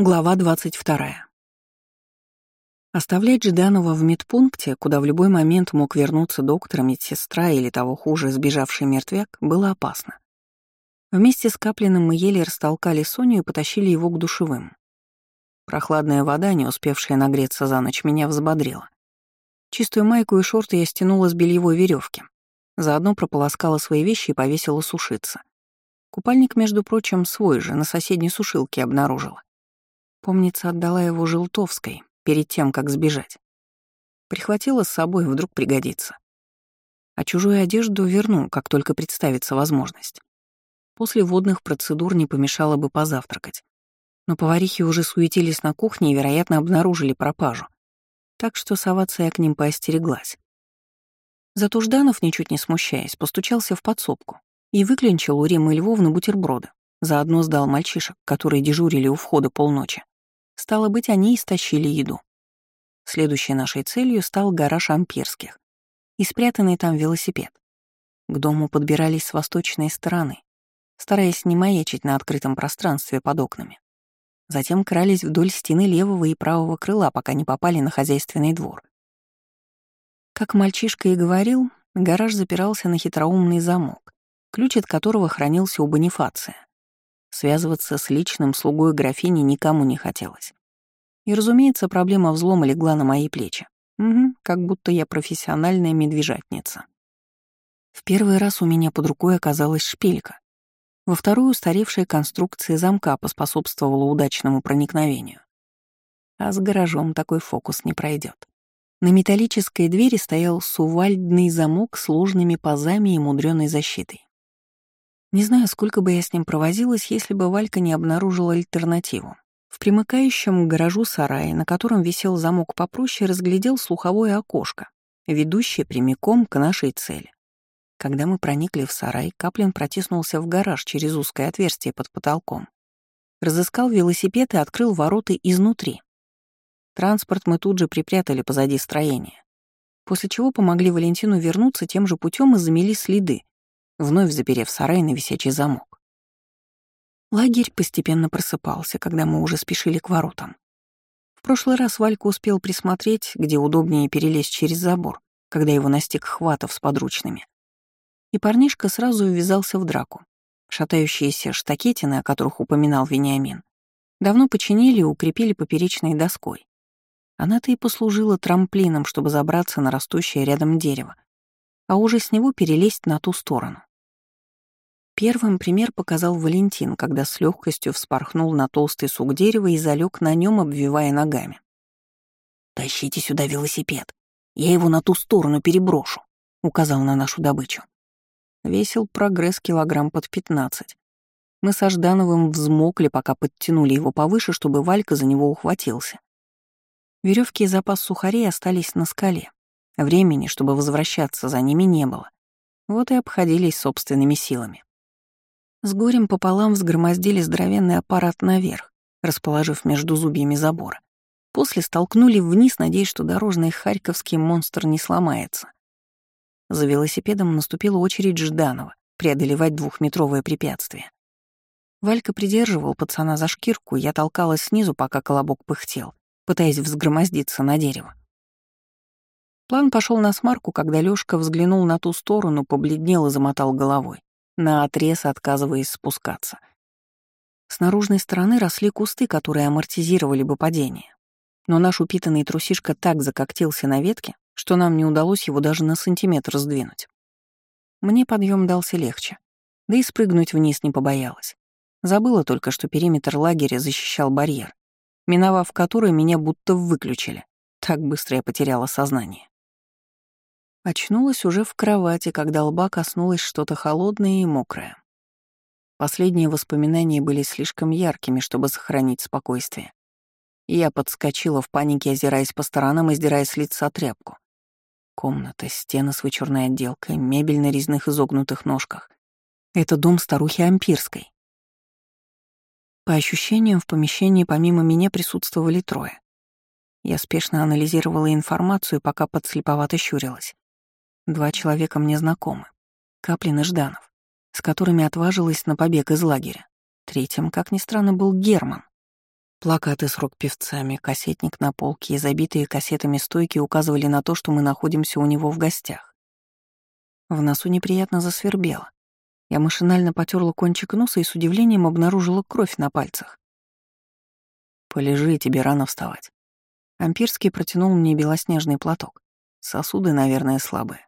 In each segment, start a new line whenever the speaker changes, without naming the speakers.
Глава 22. Оставлять Жданова в медпункте, куда в любой момент мог вернуться доктор, медсестра или того хуже сбежавший мертвяк, было опасно. Вместе с Каплиным мы еле растолкали Соню и потащили его к душевым. Прохладная вода, не успевшая нагреться за ночь, меня взбодрила. Чистую майку и шорты я стянула с бельевой веревки. Заодно прополоскала свои вещи и повесила сушиться. Купальник, между прочим, свой же, на соседней сушилке обнаружила. Помнится, отдала его Желтовской перед тем, как сбежать. Прихватила с собой, вдруг пригодится. А чужую одежду верну, как только представится возможность. После водных процедур не помешало бы позавтракать. Но поварихи уже суетились на кухне и, вероятно, обнаружили пропажу. Так что соваться я к ним поостереглась. Зато Жданов, ничуть не смущаясь, постучался в подсобку и выклинчил у Римы Львовны бутерброды. Заодно сдал мальчишек, которые дежурили у входа полночи. Стало быть, они истощили еду. Следующей нашей целью стал гараж Ампирских и спрятанный там велосипед. К дому подбирались с восточной стороны, стараясь не маячить на открытом пространстве под окнами. Затем крались вдоль стены левого и правого крыла, пока не попали на хозяйственный двор. Как мальчишка и говорил, гараж запирался на хитроумный замок, ключ от которого хранился у Бонифация. Связываться с личным слугой графини никому не хотелось. И, разумеется, проблема взлома легла на мои плечи. Угу, как будто я профессиональная медвежатница. В первый раз у меня под рукой оказалась шпилька. Во вторую устаревшая конструкция замка поспособствовала удачному проникновению. А с гаражом такой фокус не пройдет. На металлической двери стоял сувальдный замок с сложными пазами и мудреной защитой. Не знаю, сколько бы я с ним провозилась, если бы Валька не обнаружила альтернативу. В примыкающем к гаражу сарае, на котором висел замок попроще, разглядел слуховое окошко, ведущее прямиком к нашей цели. Когда мы проникли в сарай, Каплин протиснулся в гараж через узкое отверстие под потолком. Разыскал велосипед и открыл ворота изнутри. Транспорт мы тут же припрятали позади строения. После чего помогли Валентину вернуться тем же путем и замели следы, вновь заперев сарай на висячий замок. Лагерь постепенно просыпался, когда мы уже спешили к воротам. В прошлый раз Валька успел присмотреть, где удобнее перелезть через забор, когда его настиг Хватов с подручными. И парнишка сразу ввязался в драку. Шатающиеся штакетины, о которых упоминал Вениамин, давно починили и укрепили поперечной доской. Она-то и послужила трамплином, чтобы забраться на растущее рядом дерево, а уже с него перелезть на ту сторону. Первым пример показал Валентин, когда с легкостью вспорхнул на толстый сук дерева и залег на нем, обвивая ногами. «Тащите сюда велосипед. Я его на ту сторону переброшу», — указал на нашу добычу. Весил прогресс килограмм под пятнадцать. Мы со Ждановым взмокли, пока подтянули его повыше, чтобы Валька за него ухватился. Веревки и запас сухарей остались на скале. Времени, чтобы возвращаться за ними, не было. Вот и обходились собственными силами. С горем пополам взгромоздили здоровенный аппарат наверх, расположив между зубьями забора. После столкнули вниз, надеясь, что дорожный харьковский монстр не сломается. За велосипедом наступила очередь Жданова преодолевать двухметровое препятствие. Валька придерживал пацана за шкирку, я толкалась снизу, пока колобок пыхтел, пытаясь взгромоздиться на дерево. План пошел на смарку, когда Лёшка взглянул на ту сторону, побледнел и замотал головой наотрез отказываясь спускаться. С наружной стороны росли кусты, которые амортизировали бы падение. Но наш упитанный трусишка так закоктился на ветке, что нам не удалось его даже на сантиметр сдвинуть. Мне подъем дался легче, да и спрыгнуть вниз не побоялась. Забыла только, что периметр лагеря защищал барьер, миновав который меня будто выключили. Так быстро я потеряла сознание. Очнулась уже в кровати, когда лба коснулось что-то холодное и мокрое. Последние воспоминания были слишком яркими, чтобы сохранить спокойствие. Я подскочила в панике, озираясь по сторонам и сдирая с лица тряпку. Комната, стены с вычурной отделкой, мебель на резных изогнутых ножках. Это дом старухи Ампирской. По ощущениям, в помещении помимо меня присутствовали трое. Я спешно анализировала информацию, пока подслеповато щурилась. Два человека мне знакомы. Каплин и Жданов, с которыми отважилась на побег из лагеря. Третьим, как ни странно, был Герман. Плакаты с рок-певцами, кассетник на полке и забитые кассетами стойки указывали на то, что мы находимся у него в гостях. В носу неприятно засвербело. Я машинально потерла кончик носа и с удивлением обнаружила кровь на пальцах. «Полежи, тебе рано вставать». Ампирский протянул мне белоснежный платок. Сосуды, наверное, слабые.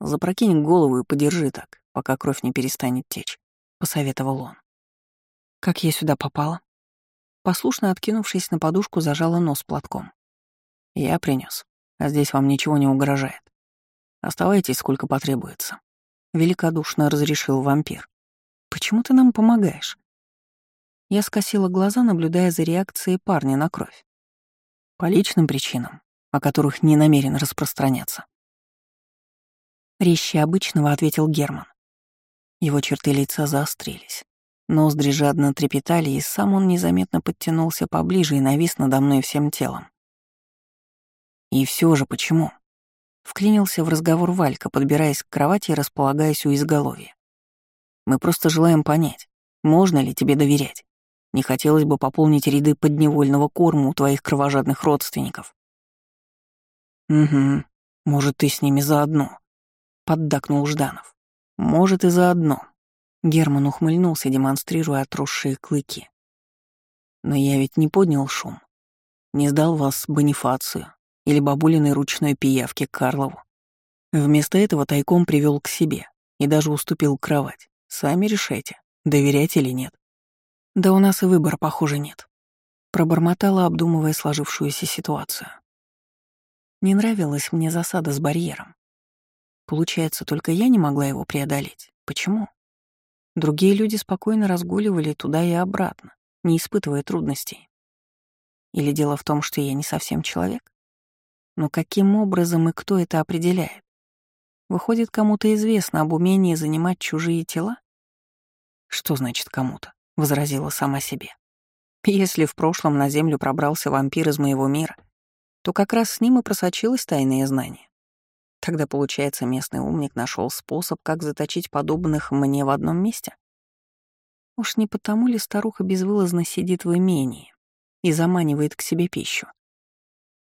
Запрокинь голову и подержи так, пока кровь не перестанет течь, — посоветовал он. Как я сюда попала? Послушно откинувшись на подушку, зажала нос платком. Я принес, а здесь вам ничего не угрожает. Оставайтесь, сколько потребуется. Великодушно разрешил вампир. Почему ты нам помогаешь? Я скосила глаза, наблюдая за реакцией парня на кровь. По личным причинам, о которых не намерен распространяться. Резче обычного ответил Герман. Его черты лица заострились. Ноздри жадно трепетали, и сам он незаметно подтянулся поближе и навис надо мной всем телом. И все же почему? Вклинился в разговор Валька, подбираясь к кровати и располагаясь у изголовья. Мы просто желаем понять, можно ли тебе доверять. Не хотелось бы пополнить ряды подневольного корма у твоих кровожадных родственников. Угу, может, ты с ними заодно, поддакнул Жданов. Может, и заодно. Герман ухмыльнулся, демонстрируя отросшие клыки. Но я ведь не поднял шум. Не сдал вас Бонифацию или бабулиной ручной пиявке Карлову. Вместо этого тайком привел к себе и даже уступил кровать. Сами решайте, доверять или нет. Да у нас и выбора, похоже, нет. Пробормотала, обдумывая сложившуюся ситуацию. Не нравилась мне засада с барьером. Получается, только я не могла его преодолеть. Почему? Другие люди спокойно разгуливали туда и обратно, не испытывая трудностей. Или дело в том, что я не совсем человек? Но каким образом и кто это определяет? Выходит, кому-то известно об умении занимать чужие тела? Что значит кому-то? — возразила сама себе. Если в прошлом на Землю пробрался вампир из моего мира, то как раз с ним и просочилось тайное знание. Тогда, получается, местный умник нашел способ, как заточить подобных мне в одном месте? Уж не потому ли старуха безвылазно сидит в имении и заманивает к себе пищу?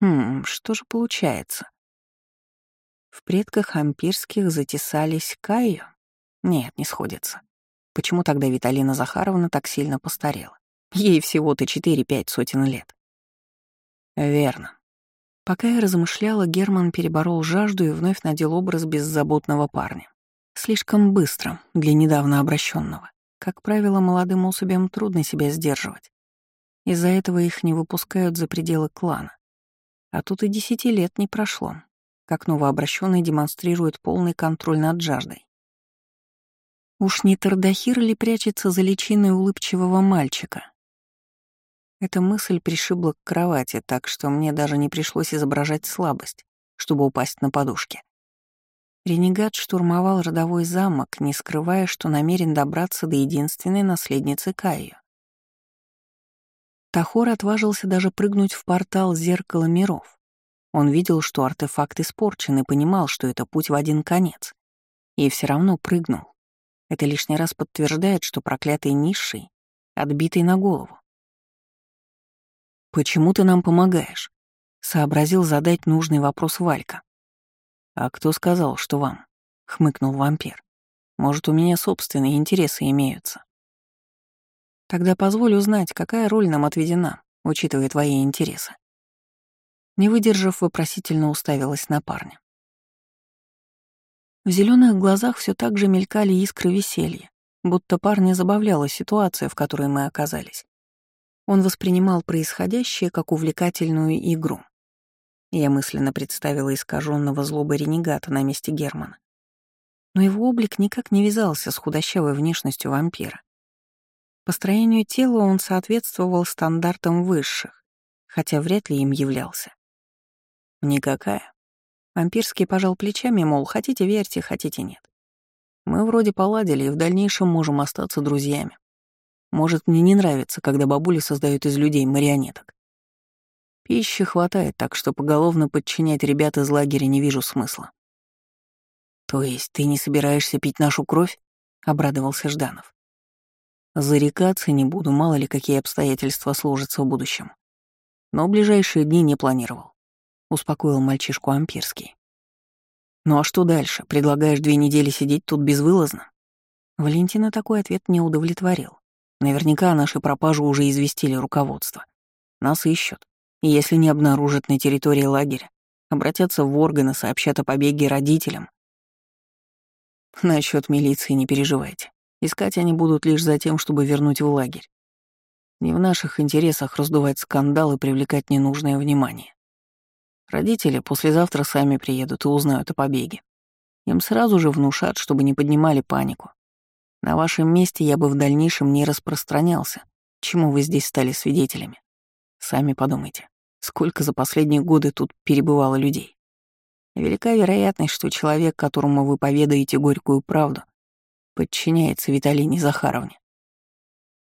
Хм, что же получается? В предках ампирских затесались Кайо? Нет, не сходится. Почему тогда Виталина Захаровна так сильно постарела? Ей всего-то 4-5 сотен лет. Верно. Пока я размышляла, Герман переборол жажду и вновь надел образ беззаботного парня. Слишком быстро для недавно обращенного. Как правило, молодым особям трудно себя сдерживать. Из-за этого их не выпускают за пределы клана. А тут и десяти лет не прошло, как новообращенный демонстрирует полный контроль над жаждой. Уж не Тардахир ли прячется за личиной улыбчивого мальчика, эта мысль пришибла к кровати, так что мне даже не пришлось изображать слабость, чтобы упасть на подушке. Ренегат штурмовал родовой замок, не скрывая, что намерен добраться до единственной наследницы Кайо. Тахор отважился даже прыгнуть в портал зеркала миров. Он видел, что артефакт испорчен и понимал, что это путь в один конец. И все равно прыгнул. Это лишний раз подтверждает, что проклятый низший, отбитый на голову. «Почему ты нам помогаешь?» — сообразил задать нужный вопрос Валька. «А кто сказал, что вам?» — хмыкнул вампир. «Может, у меня собственные интересы имеются?» «Тогда позволь узнать, какая роль нам отведена, учитывая твои интересы». Не выдержав, вопросительно уставилась на парня. В зеленых глазах все так же мелькали искры веселья, будто парня забавляла ситуация, в которой мы оказались. Он воспринимал происходящее как увлекательную игру. Я мысленно представила искаженного злобы ренегата на месте Германа. Но его облик никак не вязался с худощавой внешностью вампира. По строению тела он соответствовал стандартам высших, хотя вряд ли им являлся. Никакая. Вампирский пожал плечами, мол, хотите верьте, хотите нет. Мы вроде поладили и в дальнейшем можем остаться друзьями. Может, мне не нравится, когда бабули создают из людей марионеток. Пищи хватает, так что поголовно подчинять ребят из лагеря не вижу смысла. «То есть ты не собираешься пить нашу кровь?» — обрадовался Жданов. Зарекаться не буду, мало ли какие обстоятельства сложатся в будущем. Но ближайшие дни не планировал. Успокоил мальчишку Ампирский. Ну а что дальше? Предлагаешь две недели сидеть тут безвылазно? Валентина такой ответ не удовлетворил. Наверняка наши пропажи уже известили руководство. Нас ищут. И если не обнаружат на территории лагеря, обратятся в органы, сообщат о побеге родителям. Насчет милиции не переживайте. Искать они будут лишь за тем, чтобы вернуть в лагерь. Не в наших интересах раздувать скандал и привлекать ненужное внимание. Родители послезавтра сами приедут и узнают о побеге. Им сразу же внушат, чтобы не поднимали панику. На вашем месте я бы в дальнейшем не распространялся, чему вы здесь стали свидетелями. Сами подумайте, сколько за последние годы тут перебывало людей. Велика вероятность, что человек, которому вы поведаете горькую правду, подчиняется Виталине Захаровне.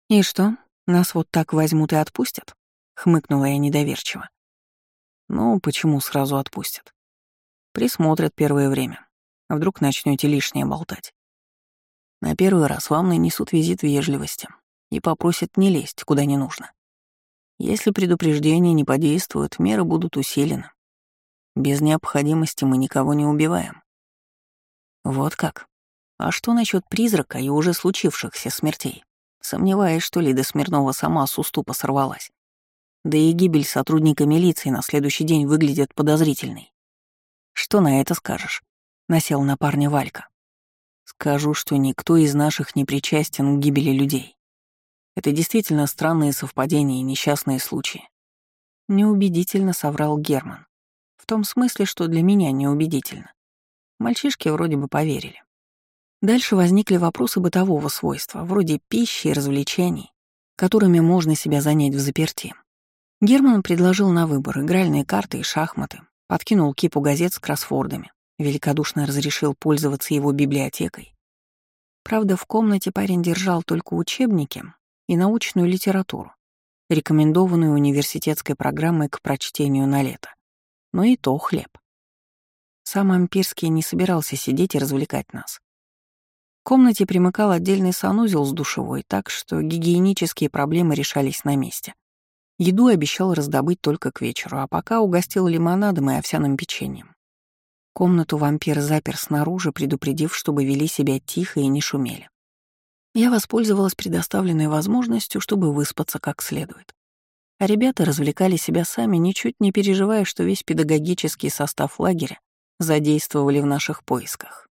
«И что, нас вот так возьмут и отпустят?» — хмыкнула я недоверчиво. «Ну, почему сразу отпустят? Присмотрят первое время. А вдруг начнете лишнее болтать? На первый раз вам нанесут визит вежливости и попросят не лезть, куда не нужно. Если предупреждения не подействуют, меры будут усилены. Без необходимости мы никого не убиваем. Вот как. А что насчет призрака и уже случившихся смертей? Сомневаюсь, что Лида Смирнова сама с уступа сорвалась. Да и гибель сотрудника милиции на следующий день выглядит подозрительной. Что на это скажешь? Насел на парня Валька. Скажу, что никто из наших не причастен к гибели людей. Это действительно странные совпадения и несчастные случаи. Неубедительно соврал Герман. В том смысле, что для меня неубедительно. Мальчишки вроде бы поверили. Дальше возникли вопросы бытового свойства, вроде пищи и развлечений, которыми можно себя занять в заперти. Герман предложил на выбор игральные карты и шахматы, подкинул кипу газет с кроссфордами, великодушно разрешил пользоваться его библиотекой. Правда, в комнате парень держал только учебники и научную литературу, рекомендованную университетской программой к прочтению на лето. Но и то хлеб. Сам Ампирский не собирался сидеть и развлекать нас. В комнате примыкал отдельный санузел с душевой, так что гигиенические проблемы решались на месте. Еду обещал раздобыть только к вечеру, а пока угостил лимонадом и овсяным печеньем. Комнату вампир запер снаружи, предупредив, чтобы вели себя тихо и не шумели. Я воспользовалась предоставленной возможностью, чтобы выспаться как следует. А ребята развлекали себя сами, ничуть не переживая, что весь педагогический состав лагеря задействовали в наших поисках.